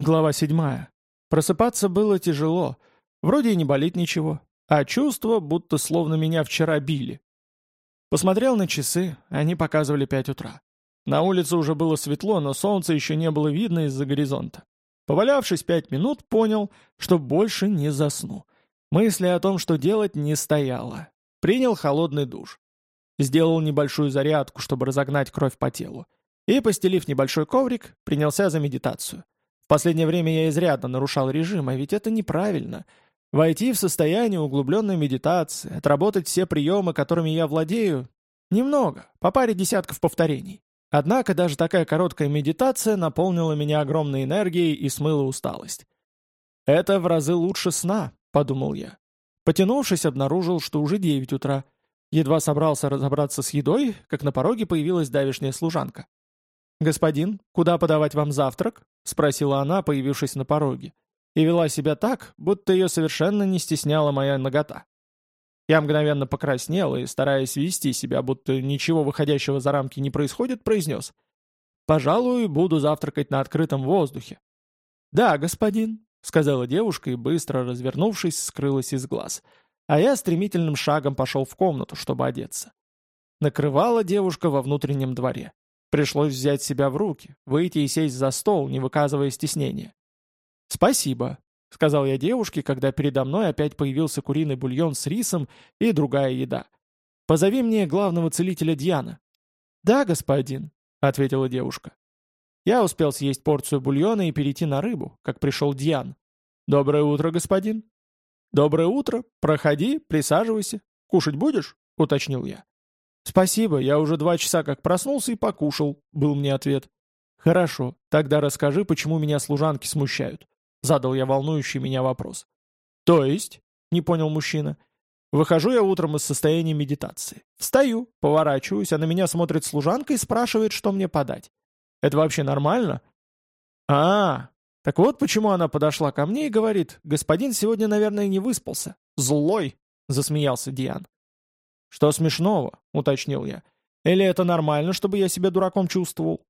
Глава седьмая. Просыпаться было тяжело. Вроде и не болит ничего. А чувство, будто словно меня вчера били. Посмотрел на часы, они показывали пять утра. На улице уже было светло, но солнца еще не было видно из-за горизонта. Повалявшись пять минут, понял, что больше не засну. Мысли о том, что делать, не стояло. Принял холодный душ. Сделал небольшую зарядку, чтобы разогнать кровь по телу. И, постелив небольшой коврик, принялся за медитацию последнее время я изрядно нарушал режим, а ведь это неправильно. Войти в состояние углубленной медитации, отработать все приемы, которыми я владею, немного, по паре десятков повторений. Однако даже такая короткая медитация наполнила меня огромной энергией и смыла усталость. «Это в разы лучше сна», — подумал я. Потянувшись, обнаружил, что уже девять утра. Едва собрался разобраться с едой, как на пороге появилась давишняя служанка. «Господин, куда подавать вам завтрак?» — спросила она, появившись на пороге. И вела себя так, будто ее совершенно не стесняла моя нагота. Я мгновенно покраснел и, стараясь вести себя, будто ничего выходящего за рамки не происходит, произнес. «Пожалуй, буду завтракать на открытом воздухе». «Да, господин», — сказала девушка и, быстро развернувшись, скрылась из глаз. А я стремительным шагом пошел в комнату, чтобы одеться. Накрывала девушка во внутреннем дворе. Пришлось взять себя в руки, выйти и сесть за стол, не выказывая стеснения. «Спасибо», — сказал я девушке, когда передо мной опять появился куриный бульон с рисом и другая еда. «Позови мне главного целителя Дьяна». «Да, господин», — ответила девушка. Я успел съесть порцию бульона и перейти на рыбу, как пришел Дьян. «Доброе утро, господин». «Доброе утро. Проходи, присаживайся. Кушать будешь?» — уточнил я. «Спасибо, я уже два часа как проснулся и покушал», — был мне ответ. «Хорошо, тогда расскажи, почему меня служанки смущают», — задал я волнующий меня вопрос. «То есть?» — не понял мужчина. «Выхожу я утром из состояния медитации. Встаю, поворачиваюсь, а на меня смотрит служанка и спрашивает, что мне подать. Это вообще нормально?» «А, так вот почему она подошла ко мне и говорит, господин сегодня, наверное, не выспался. Злой!» — засмеялся Диан. «Что смешного?» — уточнил я. «Или это нормально, чтобы я себя дураком чувствовал?»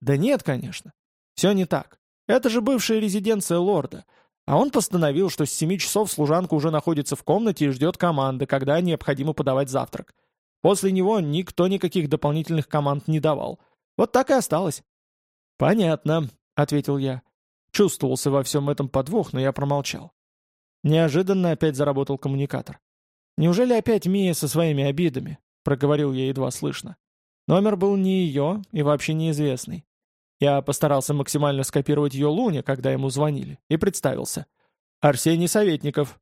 «Да нет, конечно. Все не так. Это же бывшая резиденция лорда. А он постановил, что с семи часов служанка уже находится в комнате и ждет команды, когда необходимо подавать завтрак. После него никто никаких дополнительных команд не давал. Вот так и осталось». «Понятно», — ответил я. Чувствовался во всем этом подвох, но я промолчал. Неожиданно опять заработал коммуникатор. «Неужели опять Мия со своими обидами?» — проговорил я едва слышно. Номер был не ее и вообще неизвестный. Я постарался максимально скопировать ее Луне, когда ему звонили, и представился. «Арсений Советников».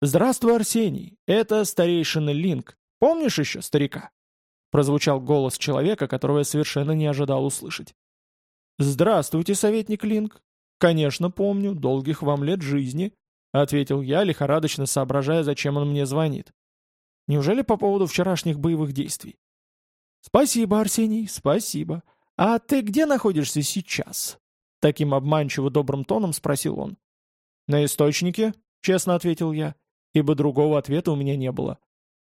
«Здравствуй, Арсений. Это старейшина Линк. Помнишь еще старика?» Прозвучал голос человека, которого я совершенно не ожидал услышать. «Здравствуйте, советник Линк. Конечно, помню. Долгих вам лет жизни. — ответил я, лихорадочно соображая, зачем он мне звонит. «Неужели по поводу вчерашних боевых действий?» «Спасибо, Арсений, спасибо. А ты где находишься сейчас?» Таким обманчиво добрым тоном спросил он. «На источнике», — честно ответил я, ибо другого ответа у меня не было.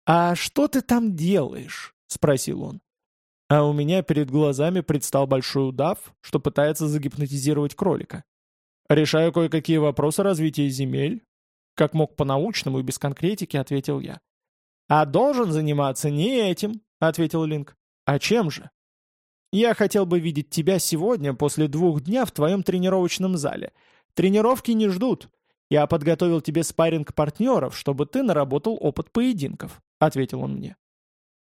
«А что ты там делаешь?» — спросил он. А у меня перед глазами предстал большой удав, что пытается загипнотизировать кролика. «Решаю кое-какие вопросы развития земель», как мог по-научному и без конкретики, ответил я. «А должен заниматься не этим», — ответил Линк. «А чем же?» «Я хотел бы видеть тебя сегодня после двух дня в твоем тренировочном зале. Тренировки не ждут. Я подготовил тебе спарринг партнеров, чтобы ты наработал опыт поединков», — ответил он мне.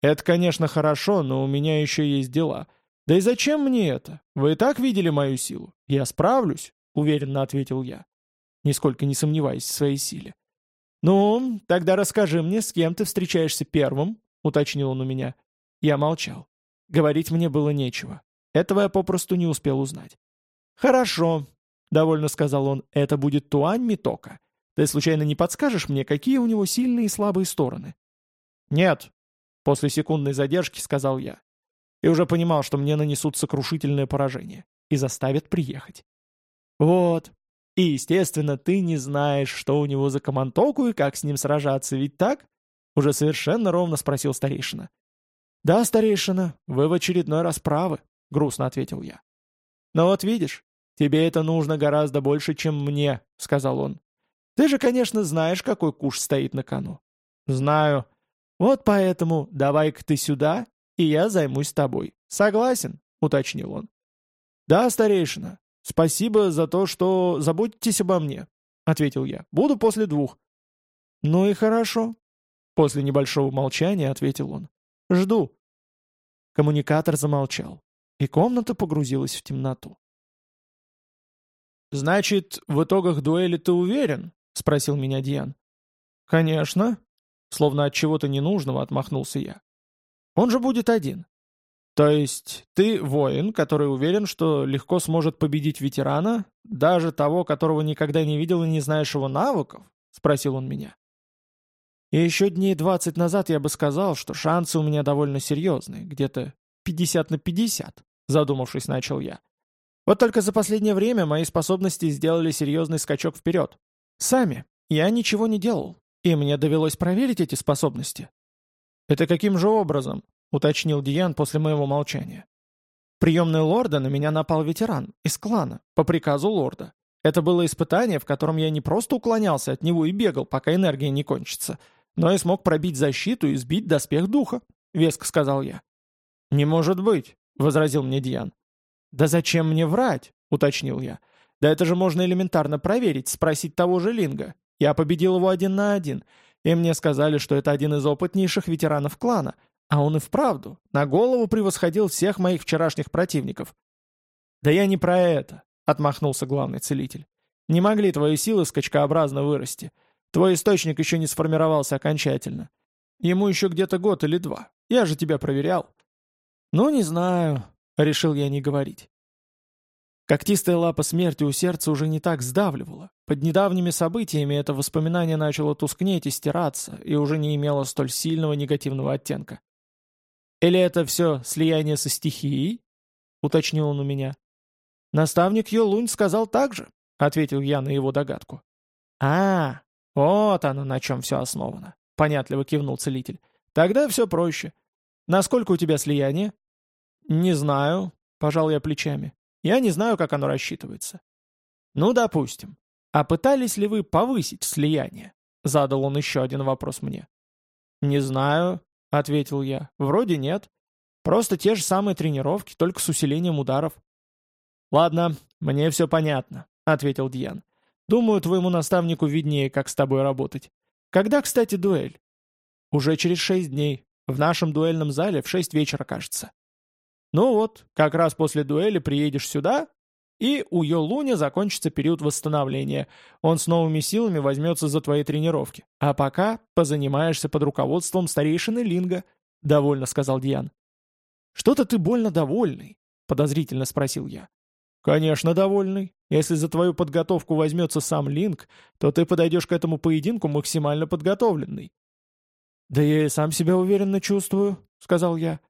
«Это, конечно, хорошо, но у меня еще есть дела. Да и зачем мне это? Вы и так видели мою силу. Я справлюсь» уверенно ответил я, нисколько не сомневаясь в своей силе. «Ну, тогда расскажи мне, с кем ты встречаешься первым?» — уточнил он у меня. Я молчал. Говорить мне было нечего. Этого я попросту не успел узнать. «Хорошо», — довольно сказал он, — «это будет Туань Митока. Ты случайно не подскажешь мне, какие у него сильные и слабые стороны?» «Нет», — после секундной задержки сказал я. И уже понимал, что мне нанесут сокрушительное поражение и заставят приехать. «Вот. И, естественно, ты не знаешь, что у него за командоку и как с ним сражаться, ведь так?» Уже совершенно ровно спросил старейшина. «Да, старейшина, вы в очередной раз правы», — грустно ответил я. «Но вот видишь, тебе это нужно гораздо больше, чем мне», — сказал он. «Ты же, конечно, знаешь, какой куш стоит на кону». «Знаю. Вот поэтому давай-ка ты сюда, и я займусь тобой. Согласен?» — уточнил он. «Да, старейшина. Спасибо за то, что заботитесь обо мне», — ответил я. «Буду после двух». «Ну и хорошо», — после небольшого молчания ответил он. «Жду». Коммуникатор замолчал, и комната погрузилась в темноту. «Значит, в итогах дуэли ты уверен?» — спросил меня Диан. «Конечно», — словно от чего-то ненужного отмахнулся я. «Он же будет один. То есть ты воин, который уверен, что легко сможет победить ветерана, даже того, которого никогда не видел и не знаешь его навыков? Спросил он меня. И еще дней двадцать назад я бы сказал, что шансы у меня довольно серьезные, где-то 50 на 50, задумавшись, начал я. Вот только за последнее время мои способности сделали серьезный скачок вперед. Сами. Я ничего не делал, и мне довелось проверить эти способности. Это каким же образом? — уточнил Диан после моего молчания. В приемной лорда на меня напал ветеран, из клана, по приказу лорда. Это было испытание, в котором я не просто уклонялся от него и бегал, пока энергия не кончится, но и смог пробить защиту и сбить доспех духа, — веско сказал я. «Не может быть», — возразил мне Диан. «Да зачем мне врать?» — уточнил я. «Да это же можно элементарно проверить, спросить того же Линга. Я победил его один на один, и мне сказали, что это один из опытнейших ветеранов клана, а он и вправду на голову превосходил всех моих вчерашних противников. «Да я не про это», — отмахнулся главный целитель. «Не могли твои силы скачкообразно вырасти. Твой источник еще не сформировался окончательно. Ему еще где-то год или два. Я же тебя проверял». «Ну, не знаю», — решил я не говорить. Когтистая лапа смерти у сердца уже не так сдавливала. Под недавними событиями это воспоминание начало тускнеть и стираться, и уже не имело столь сильного негативного оттенка. «Или это все слияние со стихией?» — уточнил он у меня. «Наставник Йолунь сказал так же», — ответил я на его догадку. «А, вот оно на чем все основано», — понятливо кивнул целитель. «Тогда все проще. Насколько у тебя слияние?» «Не знаю», — пожал я плечами. «Я не знаю, как оно рассчитывается». «Ну, допустим. А пытались ли вы повысить слияние?» Задал он еще один вопрос мне. «Не знаю», — ответил я. «Вроде нет. Просто те же самые тренировки, только с усилением ударов». «Ладно, мне все понятно», — ответил Дьян. «Думаю, твоему наставнику виднее, как с тобой работать. Когда, кстати, дуэль?» «Уже через шесть дней. В нашем дуэльном зале в шесть вечера, кажется». «Ну вот, как раз после дуэли приедешь сюда, и у Йолуня закончится период восстановления. Он с новыми силами возьмется за твои тренировки. А пока позанимаешься под руководством старейшины Линга», — довольно сказал Диан. «Что-то ты больно довольный», — подозрительно спросил я. «Конечно, довольный. Если за твою подготовку возьмется сам Линг, то ты подойдешь к этому поединку максимально подготовленный». «Да я и сам себя уверенно чувствую», — сказал я.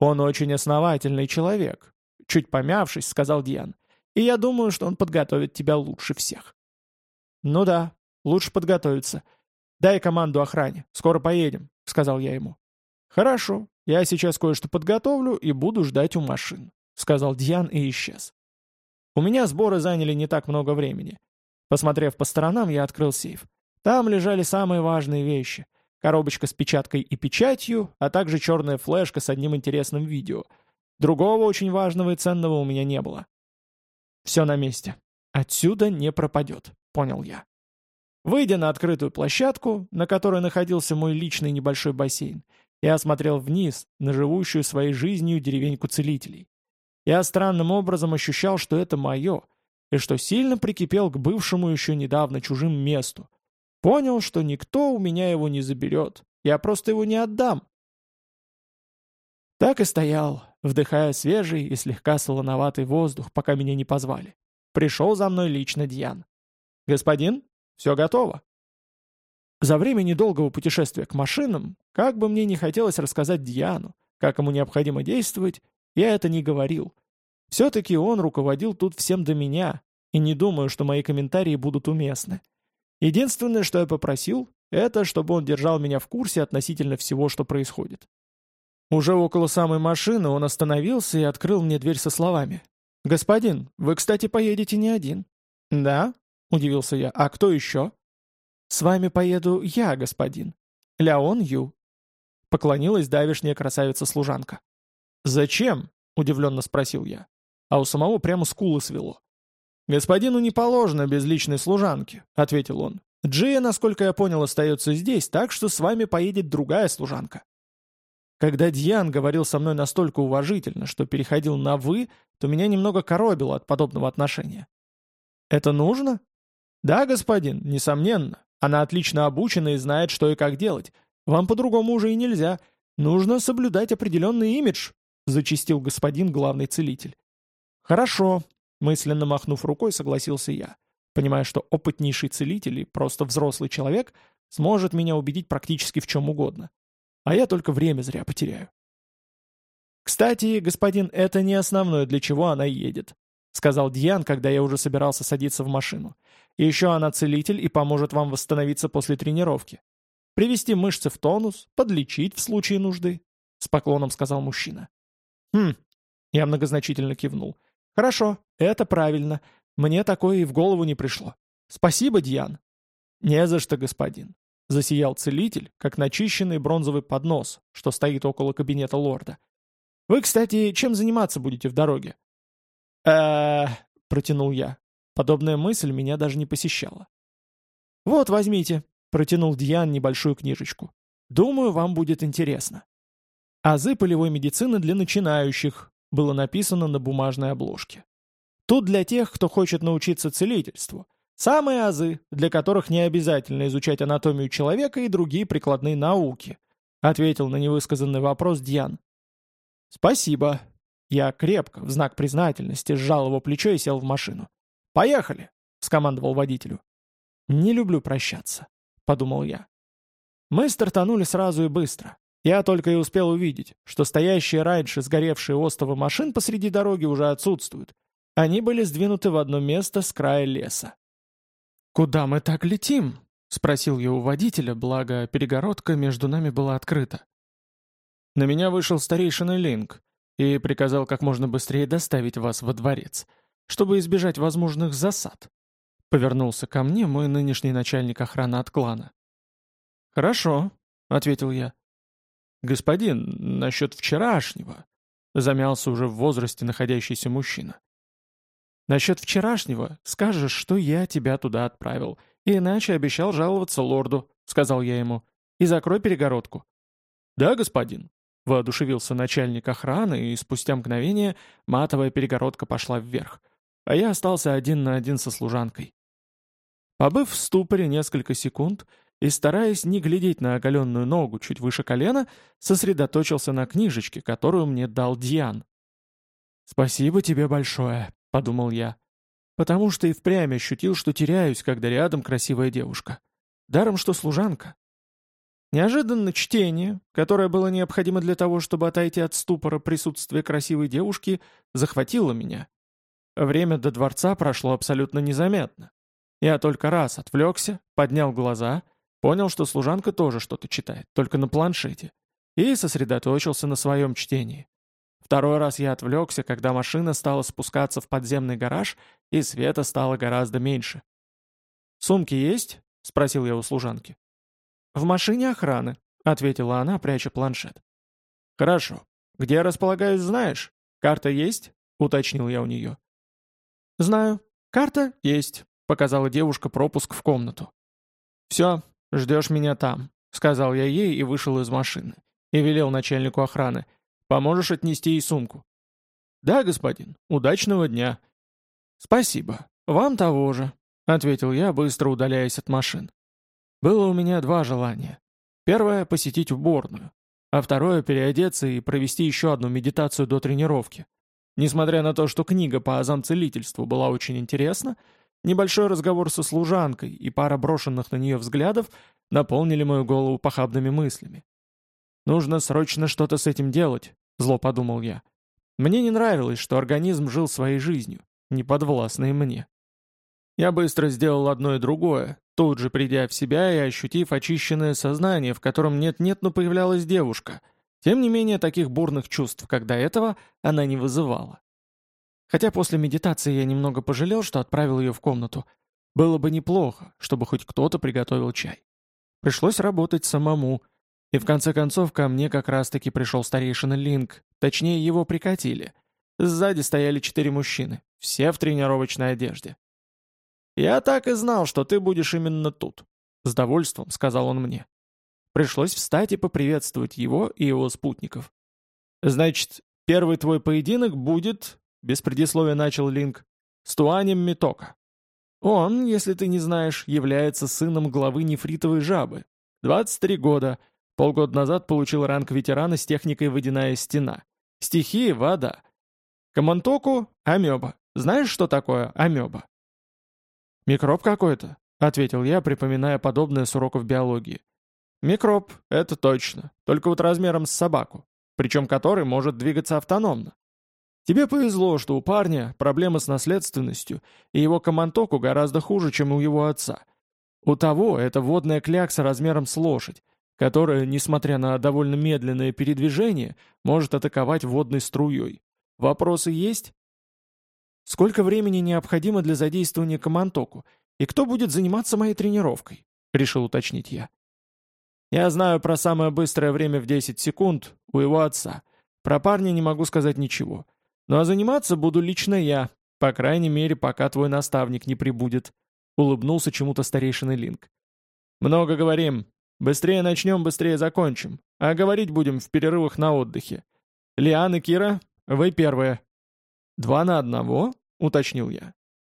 «Он очень основательный человек», — чуть помявшись, сказал Диан. И я думаю, что он подготовит тебя лучше всех». «Ну да, лучше подготовиться. Дай команду охране, скоро поедем», — сказал я ему. «Хорошо, я сейчас кое-что подготовлю и буду ждать у машин», — сказал Дьян и исчез. У меня сборы заняли не так много времени. Посмотрев по сторонам, я открыл сейф. Там лежали самые важные вещи. Коробочка с печаткой и печатью, а также черная флешка с одним интересным видео. Другого очень важного и ценного у меня не было. Все на месте. Отсюда не пропадет, понял я. Выйдя на открытую площадку, на которой находился мой личный небольшой бассейн, я осмотрел вниз на живущую своей жизнью деревеньку целителей. Я странным образом ощущал, что это мое, и что сильно прикипел к бывшему еще недавно чужим месту. Понял, что никто у меня его не заберет, я просто его не отдам. Так и стоял, вдыхая свежий и слегка солоноватый воздух, пока меня не позвали. Пришел за мной лично Дьян. «Господин, все готово». За время недолгого путешествия к машинам, как бы мне не хотелось рассказать Дьяну, как ему необходимо действовать, я это не говорил. Все-таки он руководил тут всем до меня, и не думаю, что мои комментарии будут уместны. Единственное, что я попросил, это чтобы он держал меня в курсе относительно всего, что происходит. Уже около самой машины он остановился и открыл мне дверь со словами. «Господин, вы, кстати, поедете не один». «Да?» — удивился я. «А кто еще?» «С вами поеду я, господин. Ляон Ю». Поклонилась давишняя красавица-служанка. «Зачем?» — удивленно спросил я. А у самого прямо скулы свело. «Господину не положено без личной служанки», — ответил он. «Джия, насколько я понял, остается здесь, так что с вами поедет другая служанка». Когда Дьян говорил со мной настолько уважительно, что переходил на «вы», то меня немного коробило от подобного отношения. «Это нужно?» «Да, господин, несомненно. Она отлично обучена и знает, что и как делать. Вам по-другому уже и нельзя. Нужно соблюдать определенный имидж», — зачистил господин главный целитель. «Хорошо», — мысленно махнув рукой, согласился я, понимая, что опытнейший целитель и просто взрослый человек сможет меня убедить практически в чем угодно а я только время зря потеряю. «Кстати, господин, это не основное, для чего она едет», — сказал Дьян, когда я уже собирался садиться в машину. «И еще она целитель и поможет вам восстановиться после тренировки. Привести мышцы в тонус, подлечить в случае нужды», — с поклоном сказал мужчина. «Хм», — я многозначительно кивнул. «Хорошо, это правильно. Мне такое и в голову не пришло. Спасибо, Дьян». «Не за что, господин. Засиял целитель, как начищенный бронзовый поднос, что стоит около кабинета лорда. «Вы, кстати, чем заниматься будете в дороге?» э протянул я. Подобная мысль меня даже не посещала. «Вот, возьмите», — протянул Дьян небольшую книжечку. «Думаю, вам будет интересно». «Азы полевой медицины для начинающих» было написано на бумажной обложке. Тут для тех, кто хочет научиться целительству, Самые азы, для которых не обязательно изучать анатомию человека и другие прикладные науки», ответил на невысказанный вопрос Дьян. «Спасибо». Я крепко, в знак признательности, сжал его плечо и сел в машину. «Поехали!» — скомандовал водителю. «Не люблю прощаться», — подумал я. Мы стартанули сразу и быстро. Я только и успел увидеть, что стоящие раньше сгоревшие остовы машин посреди дороги уже отсутствуют. Они были сдвинуты в одно место с края леса. «Куда мы так летим?» — спросил я у водителя, благо перегородка между нами была открыта. На меня вышел старейшина Линк и приказал как можно быстрее доставить вас во дворец, чтобы избежать возможных засад. Повернулся ко мне мой нынешний начальник охраны от клана. «Хорошо», — ответил я. «Господин, насчет вчерашнего», — замялся уже в возрасте находящийся мужчина. Насчет вчерашнего скажешь, что я тебя туда отправил, иначе обещал жаловаться лорду», — сказал я ему. «И закрой перегородку». «Да, господин», — воодушевился начальник охраны, и спустя мгновение матовая перегородка пошла вверх, а я остался один на один со служанкой. Побыв в ступоре несколько секунд и стараясь не глядеть на оголенную ногу чуть выше колена, сосредоточился на книжечке, которую мне дал Диан. «Спасибо тебе большое», — подумал я. Потому что и впрямь ощутил, что теряюсь, когда рядом красивая девушка. Даром, что служанка. Неожиданно чтение, которое было необходимо для того, чтобы отойти от ступора присутствия красивой девушки, захватило меня. Время до дворца прошло абсолютно незаметно. Я только раз отвлекся, поднял глаза, понял, что служанка тоже что-то читает, только на планшете, и сосредоточился на своем чтении. Второй раз я отвлекся, когда машина стала спускаться в подземный гараж, и света стало гораздо меньше. «Сумки есть?» — спросил я у служанки. «В машине охраны», — ответила она, пряча планшет. «Хорошо. Где я располагаюсь, знаешь? Карта есть?» — уточнил я у нее. «Знаю. Карта есть», — показала девушка пропуск в комнату. «Все, ждешь меня там», — сказал я ей и вышел из машины. И велел начальнику охраны — Поможешь отнести ей сумку?» «Да, господин. Удачного дня». «Спасибо. Вам того же», — ответил я, быстро удаляясь от машин. Было у меня два желания. Первое — посетить уборную, а второе — переодеться и провести еще одну медитацию до тренировки. Несмотря на то, что книга по азам целительству была очень интересна, небольшой разговор со служанкой и пара брошенных на нее взглядов наполнили мою голову похабными мыслями. Нужно срочно что-то с этим делать, зло подумал я. Мне не нравилось, что организм жил своей жизнью, не подвластной мне. Я быстро сделал одно и другое, тут же придя в себя и ощутив очищенное сознание, в котором нет-нет, но появлялась девушка. Тем не менее, таких бурных чувств, как до этого, она не вызывала. Хотя после медитации я немного пожалел, что отправил ее в комнату. Было бы неплохо, чтобы хоть кто-то приготовил чай. Пришлось работать самому. И в конце концов ко мне как раз-таки пришел старейшина Линк, точнее его прикатили. Сзади стояли четыре мужчины, все в тренировочной одежде. «Я так и знал, что ты будешь именно тут», — с довольством сказал он мне. Пришлось встать и поприветствовать его и его спутников. «Значит, первый твой поединок будет...» — без предисловия начал Линк. «С Туанем Митока. Он, если ты не знаешь, является сыном главы нефритовой жабы. 23 года. Полгода назад получил ранг ветерана с техникой «Водяная стена». Стихия — вода. Камантоку — амеба. Знаешь, что такое амеба? «Микроб какой-то», — ответил я, припоминая подобное с уроков биологии. «Микроб, это точно, только вот размером с собаку, причем который может двигаться автономно. Тебе повезло, что у парня проблемы с наследственностью, и его комантоку гораздо хуже, чем у его отца. У того это водная клякса размером с лошадь, которая, несмотря на довольно медленное передвижение, может атаковать водной струей. Вопросы есть? Сколько времени необходимо для задействования комантоку, и кто будет заниматься моей тренировкой? Решил уточнить я. Я знаю про самое быстрое время в 10 секунд у его отца. Про парня не могу сказать ничего. Ну а заниматься буду лично я, по крайней мере, пока твой наставник не прибудет», — улыбнулся чему-то старейшины Линк. «Много говорим. Быстрее начнем, быстрее закончим. А говорить будем в перерывах на отдыхе. Лиан и Кира, вы первые». «Два на одного?» — уточнил я.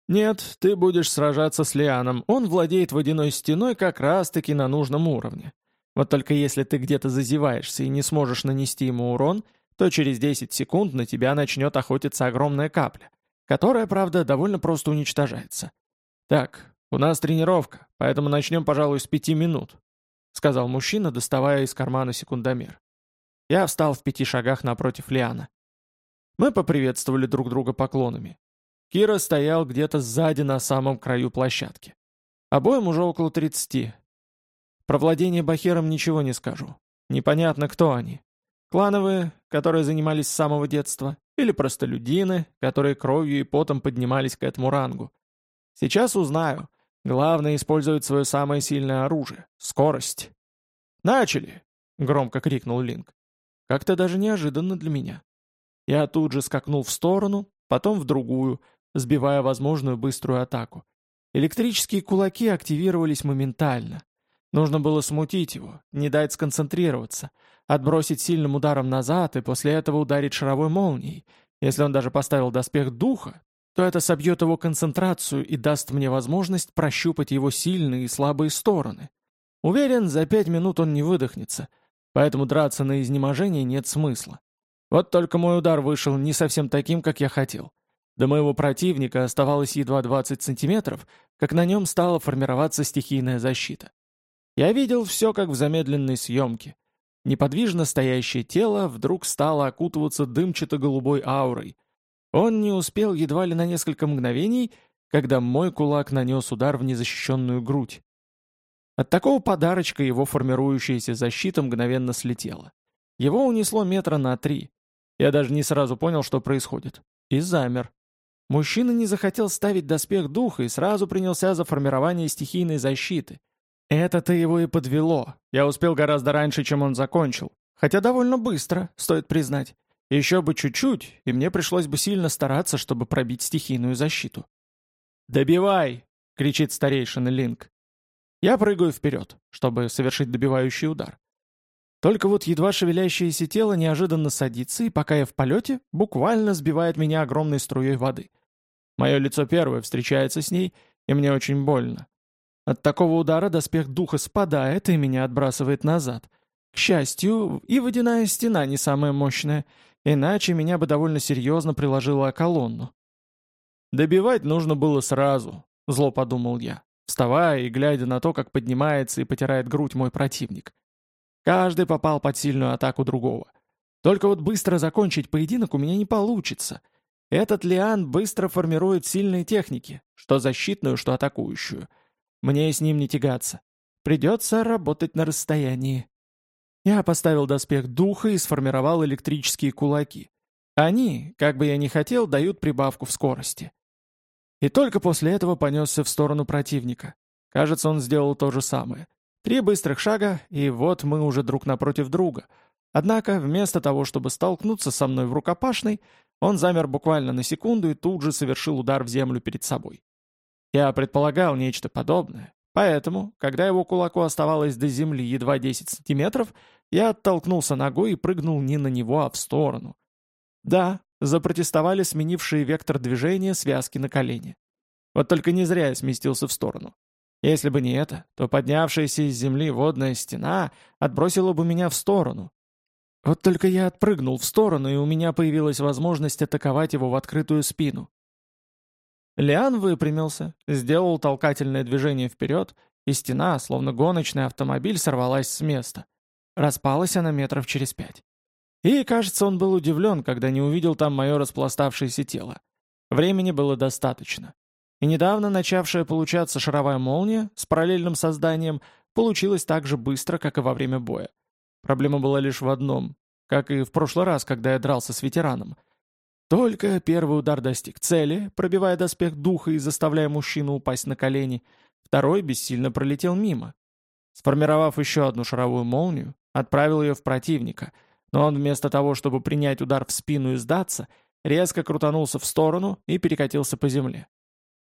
«Нет, ты будешь сражаться с Лианом. Он владеет водяной стеной как раз-таки на нужном уровне. Вот только если ты где-то зазеваешься и не сможешь нанести ему урон, то через 10 секунд на тебя начнет охотиться огромная капля, которая, правда, довольно просто уничтожается. «Так, у нас тренировка, поэтому начнем, пожалуй, с пяти минут», сказал мужчина, доставая из кармана секундомер. Я встал в пяти шагах напротив Лиана. Мы поприветствовали друг друга поклонами. Кира стоял где-то сзади на самом краю площадки. Обоим уже около 30. Про владение Бахером ничего не скажу. Непонятно, кто они. Клановые, которые занимались с самого детства, или простолюдины, которые кровью и потом поднимались к этому рангу. Сейчас узнаю. Главное использовать свое самое сильное оружие — скорость. «Начали!» — громко крикнул Линк. Как-то даже неожиданно для меня. Я тут же скакнул в сторону, потом в другую, сбивая возможную быструю атаку. Электрические кулаки активировались моментально. Нужно было смутить его, не дать сконцентрироваться — отбросить сильным ударом назад и после этого ударить шаровой молнией. Если он даже поставил доспех духа, то это собьет его концентрацию и даст мне возможность прощупать его сильные и слабые стороны. Уверен, за пять минут он не выдохнется, поэтому драться на изнеможение нет смысла. Вот только мой удар вышел не совсем таким, как я хотел. До моего противника оставалось едва 20 сантиметров, как на нем стала формироваться стихийная защита. Я видел все, как в замедленной съемке. Неподвижно стоящее тело вдруг стало окутываться дымчато-голубой аурой. Он не успел едва ли на несколько мгновений, когда мой кулак нанес удар в незащищенную грудь. От такого подарочка его формирующаяся защита мгновенно слетела. Его унесло метра на три. Я даже не сразу понял, что происходит. И замер. Мужчина не захотел ставить доспех духа и сразу принялся за формирование стихийной защиты — это-то его и подвело. Я успел гораздо раньше, чем он закончил. Хотя довольно быстро, стоит признать. Еще бы чуть-чуть, и мне пришлось бы сильно стараться, чтобы пробить стихийную защиту. «Добивай!» — кричит старейшина Линк. Я прыгаю вперед, чтобы совершить добивающий удар. Только вот едва шевелящееся тело неожиданно садится, и пока я в полете, буквально сбивает меня огромной струей воды. Мое лицо первое встречается с ней, и мне очень больно. От такого удара доспех духа спадает и меня отбрасывает назад. К счастью, и водяная стена не самая мощная, иначе меня бы довольно серьезно приложила о колонну. «Добивать нужно было сразу», — зло подумал я, вставая и глядя на то, как поднимается и потирает грудь мой противник. Каждый попал под сильную атаку другого. Только вот быстро закончить поединок у меня не получится. Этот Лиан быстро формирует сильные техники, что защитную, что атакующую — мне с ним не тягаться. Придется работать на расстоянии. Я поставил доспех духа и сформировал электрические кулаки. Они, как бы я ни хотел, дают прибавку в скорости. И только после этого понесся в сторону противника. Кажется, он сделал то же самое. Три быстрых шага, и вот мы уже друг напротив друга. Однако, вместо того, чтобы столкнуться со мной в рукопашной, он замер буквально на секунду и тут же совершил удар в землю перед собой. Я предполагал нечто подобное, поэтому, когда его кулаку оставалось до земли едва 10 сантиметров, я оттолкнулся ногой и прыгнул не на него, а в сторону. Да, запротестовали сменившие вектор движения связки на колени. Вот только не зря я сместился в сторону. Если бы не это, то поднявшаяся из земли водная стена отбросила бы меня в сторону. Вот только я отпрыгнул в сторону, и у меня появилась возможность атаковать его в открытую спину. Лиан выпрямился, сделал толкательное движение вперед, и стена, словно гоночный автомобиль, сорвалась с места. Распалась она метров через пять. И, кажется, он был удивлен, когда не увидел там мое распластавшееся тело. Времени было достаточно. И недавно начавшая получаться шаровая молния с параллельным созданием получилась так же быстро, как и во время боя. Проблема была лишь в одном, как и в прошлый раз, когда я дрался с ветераном. Только первый удар достиг цели, пробивая доспех духа и заставляя мужчину упасть на колени, второй бессильно пролетел мимо. Сформировав еще одну шаровую молнию, отправил ее в противника, но он вместо того, чтобы принять удар в спину и сдаться, резко крутанулся в сторону и перекатился по земле.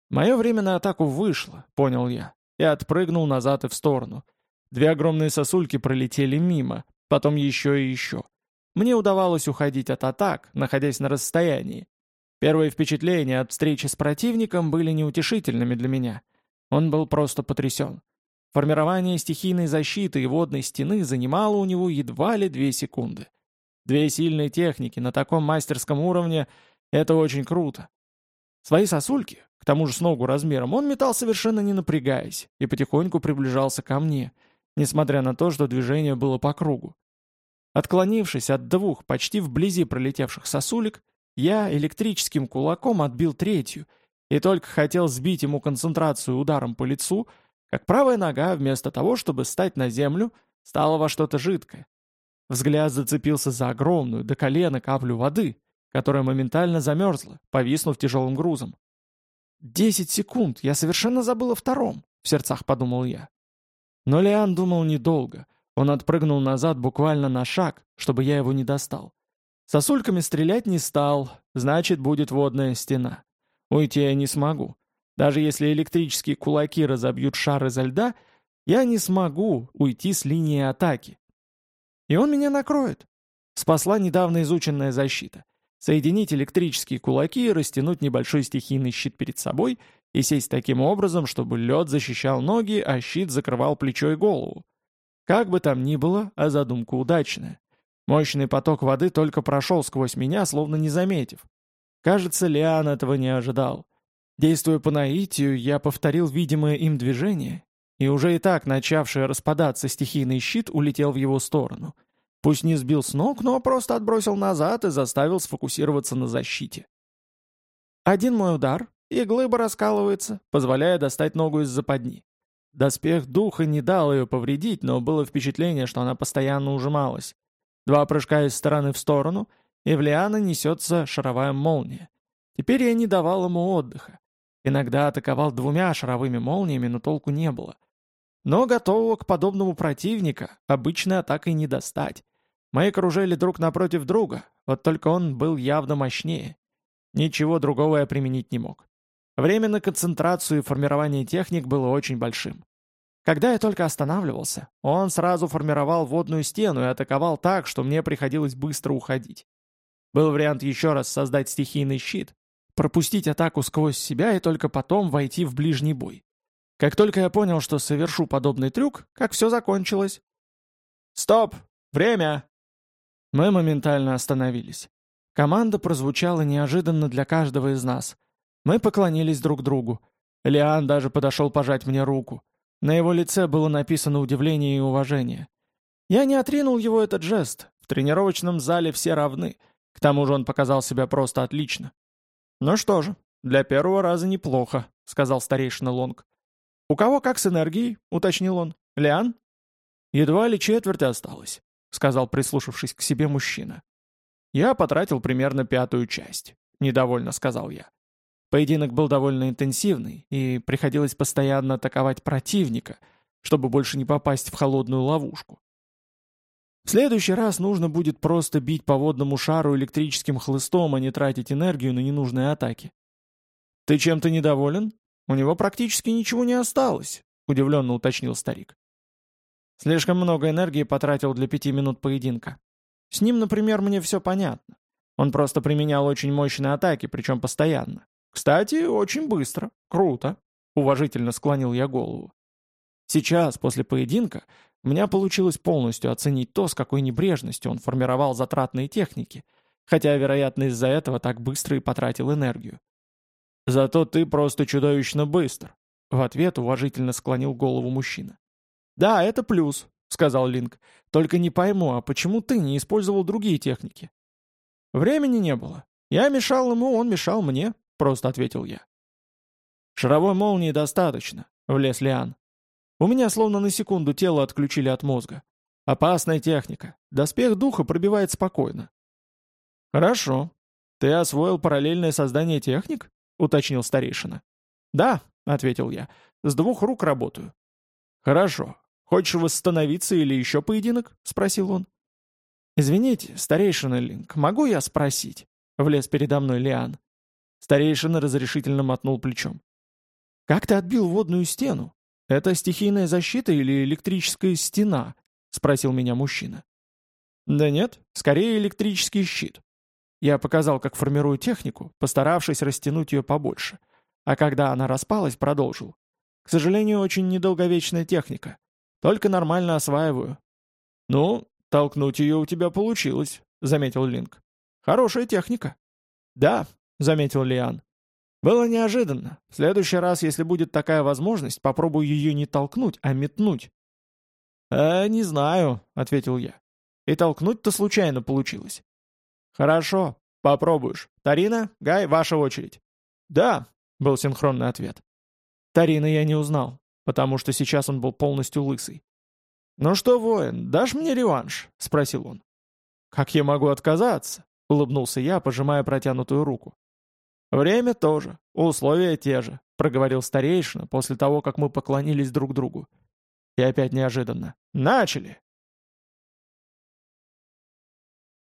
Мое время на атаку вышло, понял я, и отпрыгнул назад и в сторону. Две огромные сосульки пролетели мимо, потом еще и еще. Мне удавалось уходить от атак, находясь на расстоянии. Первые впечатления от встречи с противником были неутешительными для меня. Он был просто потрясен. Формирование стихийной защиты и водной стены занимало у него едва ли две секунды. Две сильные техники на таком мастерском уровне — это очень круто. Свои сосульки, к тому же с ногу размером, он метал совершенно не напрягаясь и потихоньку приближался ко мне, несмотря на то, что движение было по кругу. Отклонившись от двух почти вблизи пролетевших сосулек, я электрическим кулаком отбил третью и только хотел сбить ему концентрацию ударом по лицу, как правая нога, вместо того, чтобы стать на землю, стала во что-то жидкое. Взгляд зацепился за огромную, до колена каплю воды, которая моментально замерзла, повиснув тяжелым грузом. «Десять секунд, я совершенно забыл о втором», — в сердцах подумал я. Но Лиан думал недолго. Он отпрыгнул назад буквально на шаг, чтобы я его не достал. Сосульками стрелять не стал, значит, будет водная стена. Уйти я не смогу. Даже если электрические кулаки разобьют шар изо льда, я не смогу уйти с линии атаки. И он меня накроет. Спасла недавно изученная защита соединить электрические кулаки растянуть небольшой стихийный щит перед собой и сесть таким образом, чтобы лед защищал ноги, а щит закрывал плечо и голову. Как бы там ни было, а задумка удачная. Мощный поток воды только прошел сквозь меня, словно не заметив. Кажется, Лиан этого не ожидал. Действуя по наитию, я повторил видимое им движение, и уже и так начавший распадаться стихийный щит улетел в его сторону — Пусть не сбил с ног, но просто отбросил назад и заставил сфокусироваться на защите. Один мой удар, и глыба раскалывается, позволяя достать ногу из западни. Доспех духа не дал ее повредить, но было впечатление, что она постоянно ужималась. Два прыжка из стороны в сторону, и в Лиана несется шаровая молния. Теперь я не давал ему отдыха. Иногда атаковал двумя шаровыми молниями, но толку не было. Но готового к подобному противника обычной атакой не достать. Мои кружили друг напротив друга, вот только он был явно мощнее. Ничего другого я применить не мог. Время на концентрацию и формирование техник было очень большим. Когда я только останавливался, он сразу формировал водную стену и атаковал так, что мне приходилось быстро уходить. Был вариант еще раз создать стихийный щит, пропустить атаку сквозь себя и только потом войти в ближний бой. Как только я понял, что совершу подобный трюк, как все закончилось. «Стоп! Время!» Мы моментально остановились. Команда прозвучала неожиданно для каждого из нас. Мы поклонились друг другу. Лиан даже подошел пожать мне руку. На его лице было написано удивление и уважение. Я не отринул его этот жест. В тренировочном зале все равны. К тому же он показал себя просто отлично. «Ну что же, для первого раза неплохо», — сказал старейшина Лонг. «У кого как с энергией?» — уточнил он. «Лиан?» «Едва ли четверть осталось», — сказал прислушавшись к себе мужчина. Я потратил примерно пятую часть», — недовольно сказал я. Поединок был довольно интенсивный, и приходилось постоянно атаковать противника, чтобы больше не попасть в холодную ловушку. В следующий раз нужно будет просто бить по водному шару электрическим хлыстом, а не тратить энергию на ненужные атаки. «Ты чем-то недоволен? У него практически ничего не осталось», — удивленно уточнил старик. Слишком много энергии потратил для пяти минут поединка. С ним, например, мне все понятно. Он просто применял очень мощные атаки, причем постоянно. Кстати, очень быстро. Круто. Уважительно склонил я голову. Сейчас, после поединка, у меня получилось полностью оценить то, с какой небрежностью он формировал затратные техники, хотя, вероятно, из-за этого так быстро и потратил энергию. «Зато ты просто чудовищно быстр», — в ответ уважительно склонил голову мужчина. «Да, это плюс», — сказал Линк. «Только не пойму, а почему ты не использовал другие техники?» «Времени не было. Я мешал ему, он мешал мне», — просто ответил я. «Шаровой молнии достаточно», — влез Лиан. У меня словно на секунду тело отключили от мозга. Опасная техника. Доспех духа пробивает спокойно. «Хорошо. Ты освоил параллельное создание техник?» — уточнил старейшина. «Да», — ответил я. «С двух рук работаю». «Хорошо. Хочешь восстановиться или еще поединок?» — спросил он. «Извините, старейшина Линк, могу я спросить?» — влез передо мной Лиан. Старейшина разрешительно мотнул плечом. «Как ты отбил водную стену? «Это стихийная защита или электрическая стена?» — спросил меня мужчина. «Да нет, скорее электрический щит». Я показал, как формирую технику, постаравшись растянуть ее побольше. А когда она распалась, продолжил. К сожалению, очень недолговечная техника. Только нормально осваиваю. «Ну, толкнуть ее у тебя получилось», — заметил Линк. «Хорошая техника». «Да», — заметил Лиан. Было неожиданно. В следующий раз, если будет такая возможность, попробую ее не толкнуть, а метнуть. «Э, не знаю», — ответил я. «И толкнуть-то случайно получилось». «Хорошо, попробуешь. Тарина, Гай, ваша очередь». «Да», — был синхронный ответ. Тарина я не узнал, потому что сейчас он был полностью лысый. «Ну что, воин, дашь мне реванш?» — спросил он. «Как я могу отказаться?» — улыбнулся я, пожимая протянутую руку. «Время тоже, условия те же», — проговорил старейшина после того, как мы поклонились друг другу. И опять неожиданно. «Начали!»